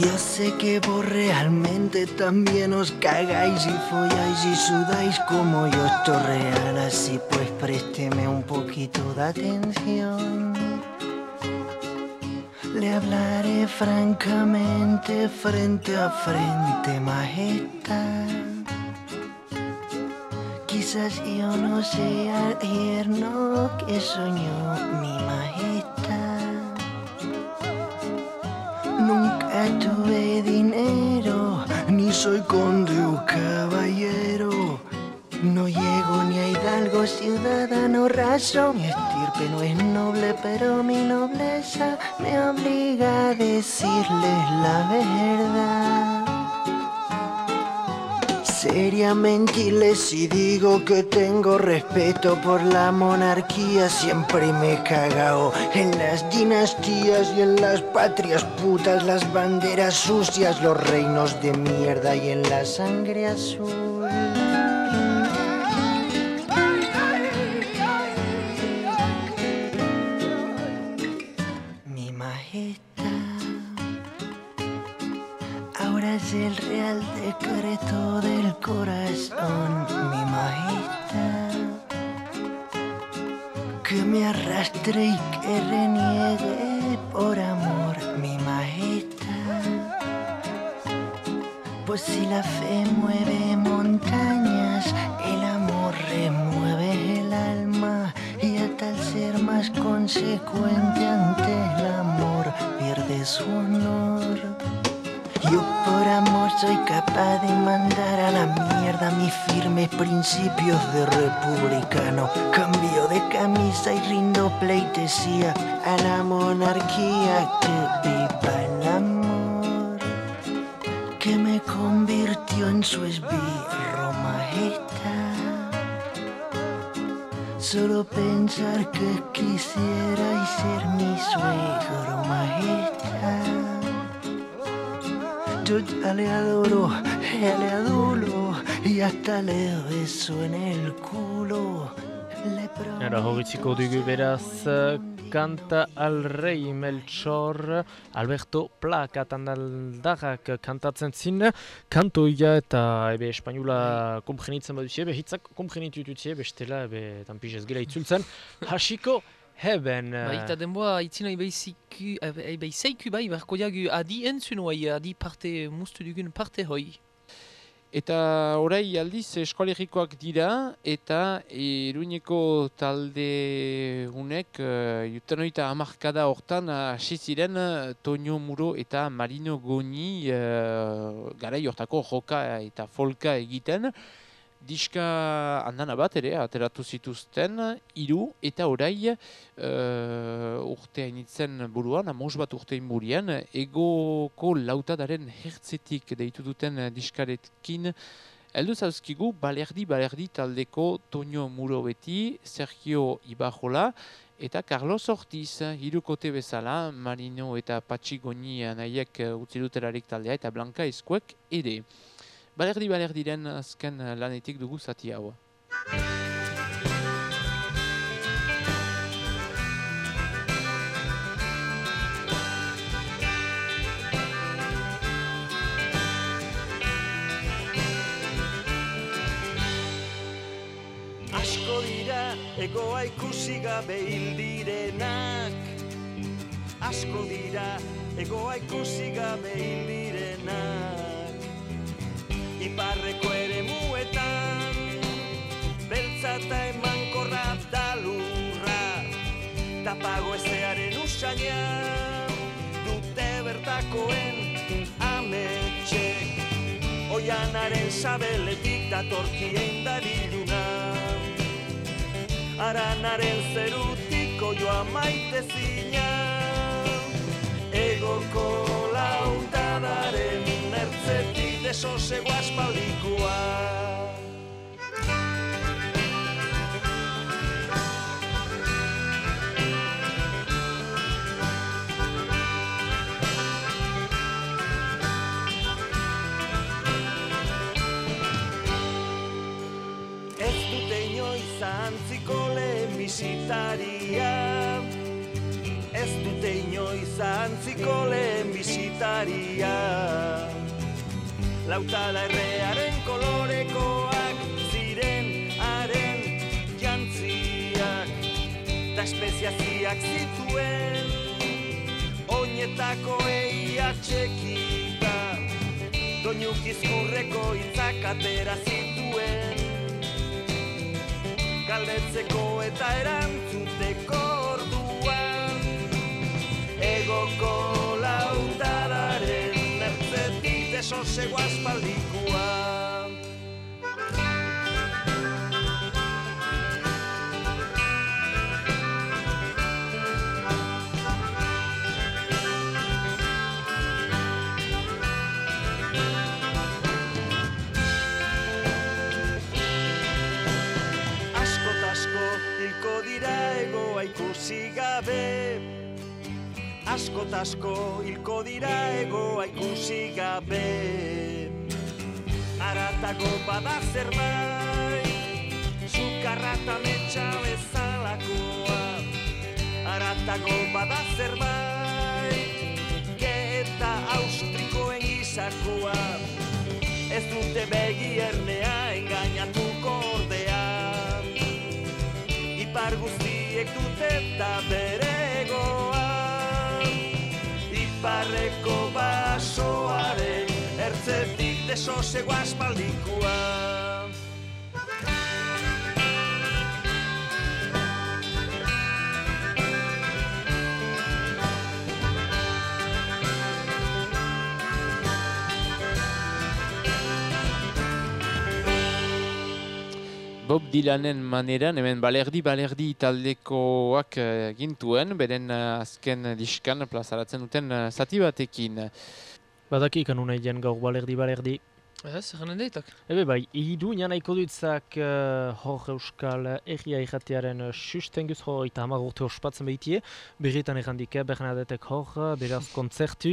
Yo sé que vos realmente también os cagáis y folláis y sudáis como yo esto real, así pues présteme un poquito de atención. Le hablaré francamente frente a frente, majestad. Quizás yo no sea el yerno que soñó mi majestad. Nunca tuve dinero, ni soy conde o caballero. No llego ni a hidalgo, ciudadano raso. Mi estirpe no es noble, pero mi nobleza me obliga a decirles la verdad. Sería mentirles si digo que tengo respeto por la monarquía. Siempre me he cagao en las dinastías y en las patrias putas, las banderas sucias, los reinos de mierda y en la sangre azul. Es el real decreto del corazón, mi majestad. Que me arrastre y que reniegue por amor, mi majestad. Pues si la fe mueve montañas, el amor remueve el alma y a tal ser más consecuente ante el amor pierde su honor. Yo por amor soy capaz de mandar a la mierda mis firmes principios de republicano. Cambio de camisa y rindo pleitesía a la monarquía que viva el amor que me convirtió en su esbirro majestad. Solo pensar que quisiera ser mi suegro majestad. Yo ya le adoro, ya le adoro y hasta le beso en el culo. Le Era hobitziko dugu beraz kanta al rei Melchor. Alberto Plaka tandaldarrak kantatzen zin. Kantoia eta ebe espainula komprenitzen baduzie, ebe hitzak komprenitu dutie, bestela ebe tanpiz ez gila itzultzen. Hasiko heben Ba, eta denboa itzina ibaiziku, ibaizeiku bai, berko jagu adi entzun hoi, adi parte, mustu dugun parte hoi. Eta orai aldiz eskualerikoak dira eta Iruñeko talde unek uh, jutenoita hamarkada hortan hasi ziren eh, Toño Muro eta Marino Goni uh, garai hortako joka eta folka egiten. Diska andana bat ere, ateratu zituzten, hiru eta orai uh, urte hainitzen buruan, amos bat urte inburien, egoko lautadaren hertzetik deitu duten diskarekin, Eldu zauzkigu, balerdi, balerdi taldeko Toño Muro beti, Sergio Ibajola, eta Carlos Ortiz, hirukote bezala, Marino eta Patxi Goni nahiek utzi duterarik taldea, eta Blanca Eskuek ere. Balerdi balerdiren azken lanetik dugu zati hau. Asko egoa ikusi gabe hil direnak Asko dira, egoa ikusi gabe hil direnak Iparreko ere muetan Beltza eta eman korra da lurra Tapago ezearen usainan Dute bertakoen ametxek Oianaren sabeletik datorkien dariluna Aranaren zerutik oioa maite zina. Egoko lautadaren ertzetik desosego aspaldikoa Ez dute inoiz antziko lehen bisitaria. Ez dute inoiz antziko lehen Lautala errearen kolorekoak ziren haren jantziak Da espeziaziak zituen. Oinetako eia txekita Doinuk izkurreko itzak atera zituen. Galdetzeko eta erantzuteko orduan Egoko ertzetik desosego aspaldikoa Asko ta asko hilko dira egoa ikusi gabe. Aratago bada zerbait Sukarra eta metxa bezalakoa. Aratago bada zerbait Ge eta austrikoen gizakoa. Ez dute begi ernea engainatuko ordea Ipar guztiek dute eta beregoa Iparreko basoaren ertzetik desosego aspaldikoa Bob Dylanen maneran, hemen balerdi, balerdi taldekoak eh, gintuen, beren eh, azken diskan plazaratzen duten eh, zati batekin. Badaki ikanu nahi jen gaur balerdi balerdi. Ez, erranen deitak. Ebe bai, idu ina nahiko dutzak uh, hor euskal erria irratiaren uh, susten guz hor eta hamar urte ospatzen behitie. Berrietan errandik, eh, Bernadetek hor, beraz kontzertu.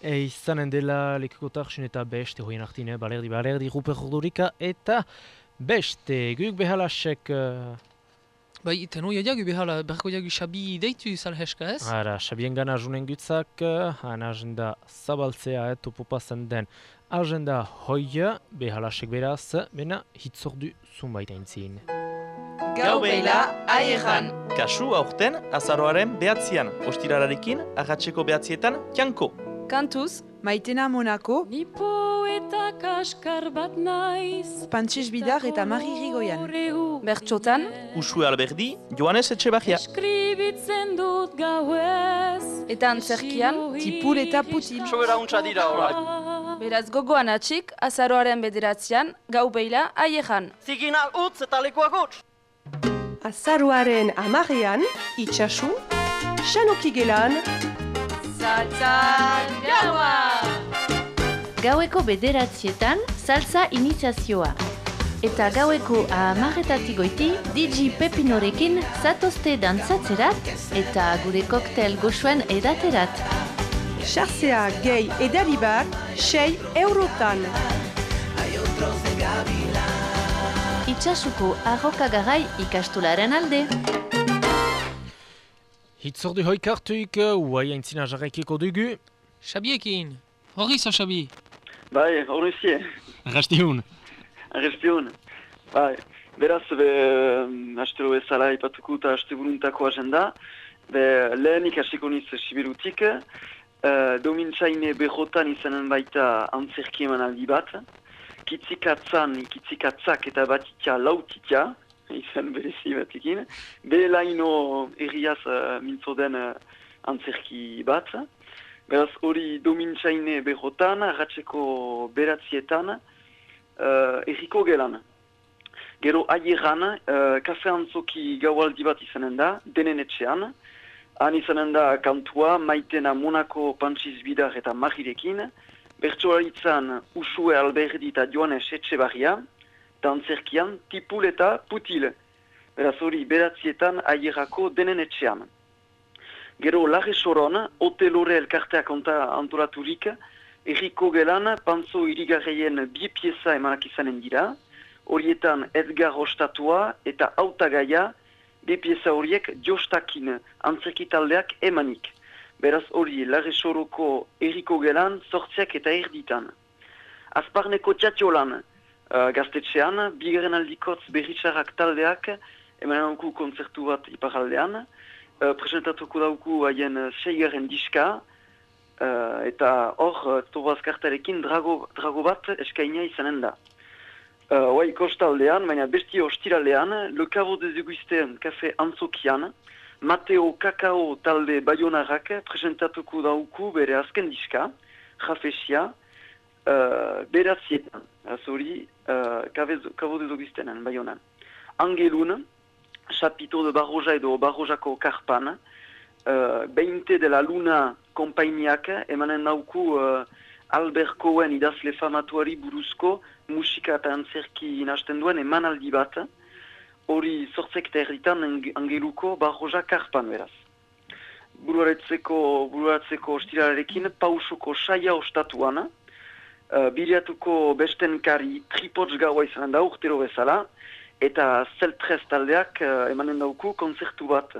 E, izanen dela lekukotarsun eta beste hoien artine, balerdi balerdi, ruper jordurika eta beste, guk behalasek... Uh, Bai, tenu jagu behala, berko jagu xabi deitu zal heska ez? Ara, Xabien gana junen gutzak, han agenda zabaltzea eto popazen den agenda hoia, behalasek beraz, bena hitzordu zunbait aintzin. Gau beila, aiegan. Kasu aurten, azaroaren behatzian, ostirararekin, agatzeko behatzietan, janko. Kantuz, maitena monako, Ni poeta kaskar bat naiz. Pantxez Bidar eta Mari Rigoian. Bertxotan, Usue Alberdi, Joanes Etxebajia. Skribitzen dut gauez. Eta antzerkian, Tipul eta Putil. Sobera untsa dira horak. Beraz gogoan atxik, azaroaren bederatzean, gau beila, aiegan. Zigina utz eta lekuak utz. Azaroaren amarean, itxasu, xanoki gelan, Saltzan gaua! Gaueko bederatzietan, salsa iniziazioa. Eta gaueko ahamarretatik goiti, DJ Pepinorekin zatozte dantzatzerat eta gure koktel goxuen edaterat. xarzea gehi edalibar, sei eurotan. Itxasuko arrokagarai ikastolaren alde. Hitzordu hoik hartuik, uai aintzina jarraikiko dugu. Xabiekin, horri zo Xabi. Bai, horrezie, Arrastiun. arrespion. Bai, Beraz, be, eh, astero bezala ipatuko eta asteburuntako agenda. Be, lehenik hasiko niz Sibirutik. Uh, Domintzaine behotan izanen baita antzerki emanaldi bat. Kitzikatzan, kitzikatzak eta batitia lautitia, izan berezi batekin. Bere laino erriaz uh, mintzo den uh, antzerki bat. Beraz, hori domintzaine behotan, arratseko beratzietan, uh, erriko gelan. Gero aieran, uh, kafe antzoki gaualdi bat izanen da, denen etxean. Han izanen da kantua, maitena Monako Pantsiz Bidar eta Magirekin, bertsolaritzan Usue Alberdi eta Joanes Etxebarria, dantzerkian Tipul eta Putil. Beraz hori beratzietan aierako denen etxean. Gero Larre Soron, Ote Lore elkarteak onta antolaturik, erriko gelan pantzo irigarreien bi pieza emanak izanen dira, horietan Edgar Ostatua eta Autagaia, bi pieza horiek jostakin antzerki taldeak emanik. Beraz hori Larre Soroko erriko gelan sortziak eta erditan. Azparneko txatiolan uh, gaztetxean, bigaren aldikotz berritxarrak taldeak, emanen dauku konzertu bat iparaldean, uh, presentatuko dauku haien seigaren diska, uh, eta hor, uh, tobaz kartarekin drago, drago bat eskaina izanen da. Uh, Oai kostaldean, baina besti ostiralean, Le Cabo des Augustin kafe antzokian, Mateo Kakao talde Bayonarrak presentatuko dauku bere azken diska, Jafesia, uh, beratzietan, azori, uh, Cabo des Augustinen, Bayonan. Angelun, Chapito de Barroja edo Barrojako Karpan, uh, Beinte de la Luna kompainiak, emanen dauku uh, Albert Cohen idazle famatuari buruzko musika eta antzerki inasten duen emanaldi bat, hori sortzek eta erditan angeluko barroja karpan beraz. Buruaretzeko, buruaretzeko ostirarekin pausuko saia ostatuan, uh, biriatuko besten kari tripotz gaua izan da urtero bezala, eta zeltrez taldeak uh, emanen dauku konzertu bat.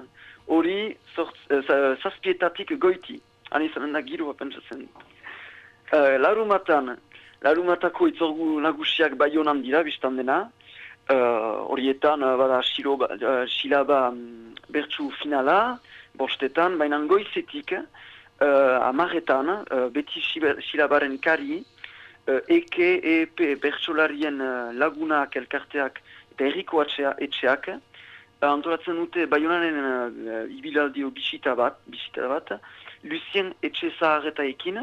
Hori uh, goiti, han izan da girua pentsatzen. Uh, larumatan, larumatako itzorgu nagusiak baionan dira, biztan dena. Uh, horietan, uh, bada, xilo, uh, xilaba um, bertsu finala, bostetan, baina goizetik, uh, amarretan, uh, beti xilabaren kari, eke, EP, bertsolarien uh, lagunak, elkarteak, eta erriko etxeak, uh, antolatzen dute baionaren uh, ibilaldio bisita bat, bisita bat, Lucien etxe zaharretaekin,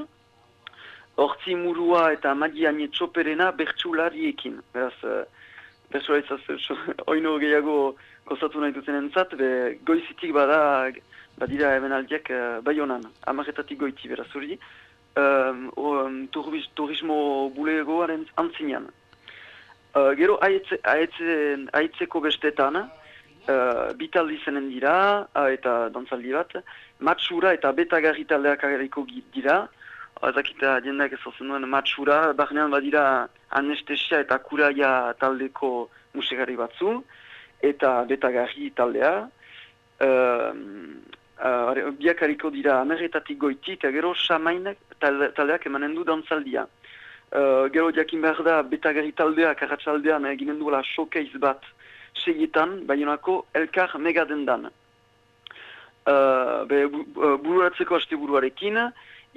Hortzi murua eta magia txoperena bertsulariekin. Beraz, uh, bertsularitza oino gehiago gozatu nahi duten entzat, be, goizitik bada, badira hemen aldiak uh, bai honan, amaretatik goiti beraz hori, um, um, turismo bulegoaren antzinean. Uh, gero, aetze, aetzeko bestetan, uh, bitaldi zenen dira, uh, eta dantzaldi bat, matsura eta betagarri taldeak agarriko dira, Azakita jendak ez ozen duen matxura, barnean badira anestesia eta kuraia taldeko musikari batzu, eta betagarri taldea. Uh, uh, biakariko dira amerretatik goiti, eta gero samainak taldeak emanen du dantzaldia. Uh, gero diakin behar da betagarri taldeak arratsaldean eginen duela showcase bat segietan, baionako elkar megadendan. Uh, be, bu, uh, bururatzeko haste buruarekin,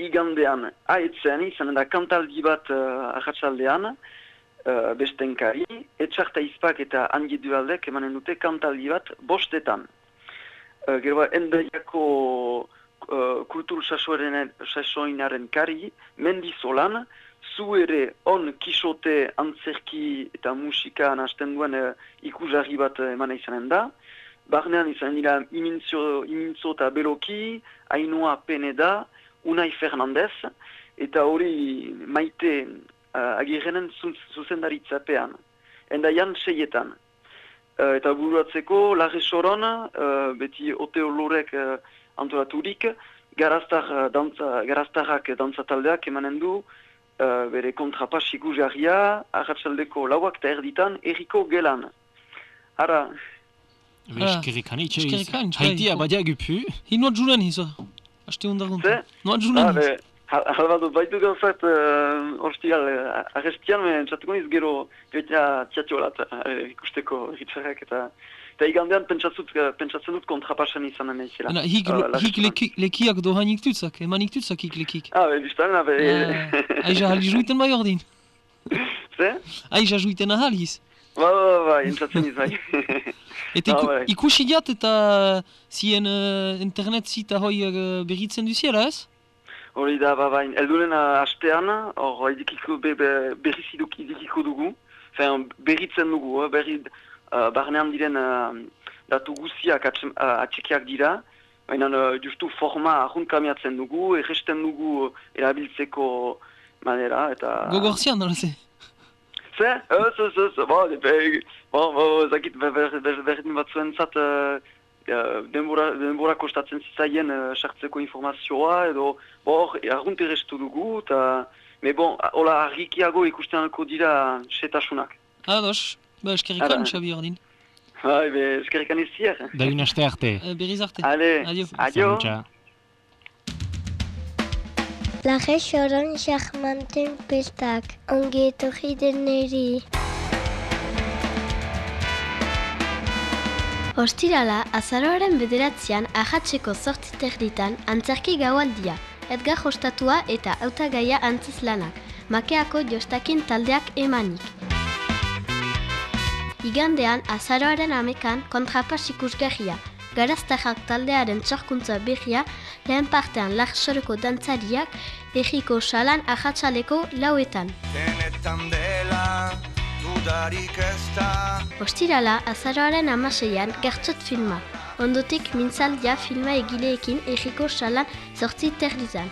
igandean haetzen izan da kantaldi bat uh, ahatsaldean, uh, bestenkari, etxarta izpak eta handi dualdek emanen dute kantaldi bat bostetan. Gero endaiako uh, kultur sasoinaren kari, mendizolan, zu ere on kisote antzerki eta musika hasten duen uh, ikusarri bat eman izanen da, Barnean izan dira imintzo, imintzo eta beloki, hainua pene da, Unai Fernandez, eta hori maite uh, agirrenen zuzendaritzapean, endaian seietan. Uh, eta buruatzeko, lage soron, uh, beti oteo lorek uh, antolaturik, garaztar, uh, dantza, garaztarrak dantzataldeak emanen du, uh, bere kontrapasik jarria, arratsaldeko lauak eta erditan, erriko gelan. Ara... Eskerrikan, itxe, haitia badia gupu. Hinoat juren hizo. Aste hundaguntu. Noa junan ah, Hala bat, baitu gauzat, uh, ostigal, uh, arrestian, men txatuko niz gero, joitea txatiolat, uh, ikusteko hitxarrak, eta eta igandean pentsatzut, uh, pentsatzen dut kontrapasan izan naizela. Ana, hik, Hala, hik leki- lekiak dohainik tutzak, emanik tutzak hik lekik. Ah, be, biztan, be... Aiza hali juiten bai ordin. Ze? Aiza juiten ahaliz. Ba, ba, ba, ba, entzatzen izan. Eta iku, Ah, bai. ikusi diat eta zien uh, internet zita hoi uh, berritzen duziela ez? Hori da, ba, bain, elduren uh, astean, hor, edikiko, be, be, berriz idikiko dugu, Fen, berritzen dugu, eh, berri, uh, barnean diren uh, datu guziak atxe- uh, atxikiak dira, baina uh, justu forma ahunkamiatzen dugu, erresten dugu erabiltzeko manera, eta... Gogorzian, nola ze? Ze? Ez, ez, ez, bo, be, bo, bo, zakit, ber, ber, ber, berdin batzuen zat, uh, uh, denbora, denbora kostatzen zitzaien uh, sartzeko informazioa, edo, bo, hor, argunt errestu dugu, eta, me bon, hola, argikiago ikusten alko dira setasunak. Ados, ba eskerrikan, Ara. Xabi ordin. Bai, be, eskerrikan izier. Dagun aste arte. Uh, berriz arte. Ale, Adio. adio. Zantza. Laje xoron xahmanten pestak, ongi etorri deneri. Ostirala, azaroaren bederatzean ahatzeko zortzi terditan antzerki gaualdia, Edgar Jostatua eta hautagaia antziz lanak, makeako jostakin taldeak emanik. Igandean, azaroaren amekan kontrapas ikusgarria, garaztajak taldearen txorkuntza berria, lehen partean lagsoreko dantzariak, egiko salan ahatsaleko lauetan. Denetan dela, dudarik ez da Ostirala, azaroaren amaseian gertzot filma. Ondotik mintzaldia filma egileekin egiko salan zortzi terdizan.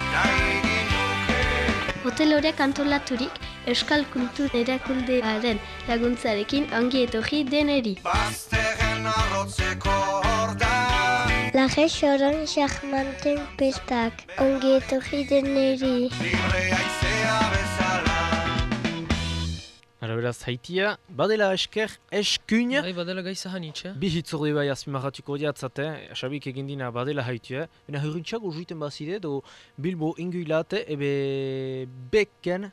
Hotel horiek antolaturik, Euskal Kultur Erakuldearen laguntzarekin ongi etorri deneri. Bazterren arrotzeko hor da Laje xoron xahmanten pestak, ongi etorri deneri. Libre aizea bezala Ara beraz, haitia, badela esker, eskun. Bai, badela gaiza hanitz, eh? Bi hitzorde bai azpimarratuko diatzate, Xabik egin dina badela haitia. Bena hurrintxago juiten bazide, do Bilbo inguilate, ebe beken,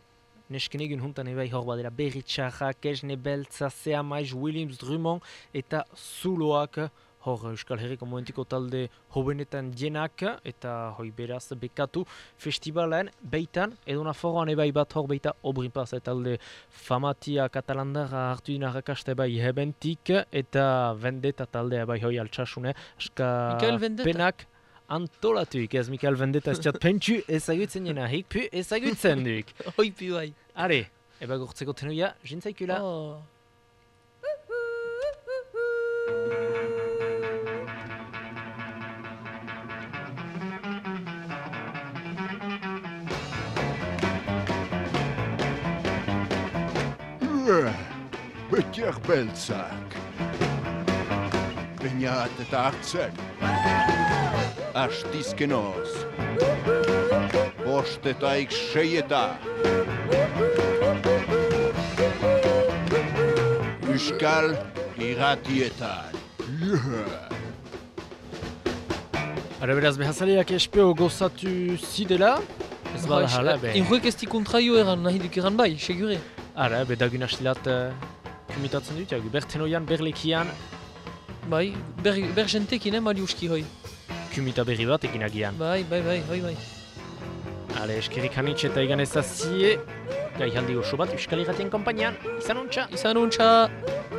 nesken egin juntan ebai hor badela berritxarra, Kesne Beltza, Sea Maiz, Williams, Drummond eta Zuloak, hor Euskal Herriko momentiko talde hobenetan jenak, eta hoi beraz bekatu festivalen beitan, edo Nafarroan ebai bat hor beita obrinpaz talde famatia katalandara hartu dina rakaste bai hebentik, eta vendeta taldea bai hoi altxasune, aska penak antolatuik, ez Mikael Vendetta ez txat pentsu ezagutzen jena hik, pu ezagutzen duk. Hoi pi bai. Are, eba gortzeko tenuia, jintzaikula. Oh. Betiak beltzak. Peinat eta hartzen. Astizkenoz. Bostetaik seieta. Euskal irratietan. Yeah. Ara beraz behazaleak espeo gozatu zidela, ez bada hala, be. Injuek ez di kontraio eran, nahi duk eran bai, segure. Ara, bedagun astilat uh, kumitatzen dut, jagu, bertenoian, berlekian, Bai, ber, ber jentekin, eh, mali uski hoi. kumita berri bat ekin agian. Bai, bai, bai, hoi bai. Ale, eskerik hanitz eta igan ezazie, gai haldi oso bat, Euskal Irratien kompainian, izan untxa! Izan untxa!